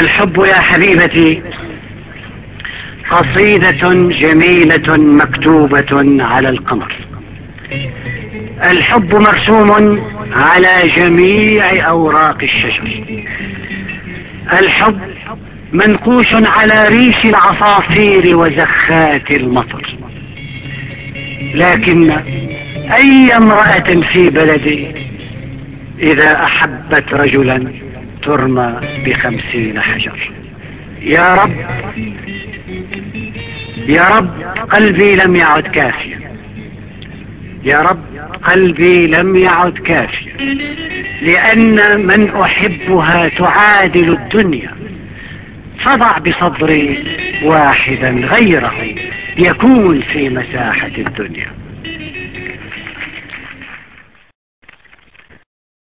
الحب يا حبيبتي قصيدة جميلة مكتوبة على القمر. الحب مرسوم على جميع أوراق الشجر. الحب منقوش على ريش العصافير وزخات المطر. لكن أي امرأة في بلدي إذا أحبت رجلا ترمى بخمسين حجر. يا رب يا رب قلبي لم يعد كافيا. يا رب قلبي لم يعد كافيا. لأن من أحبها تعادل الدنيا. فضع بصدري واحدا غيره يكون في مساحة الدنيا.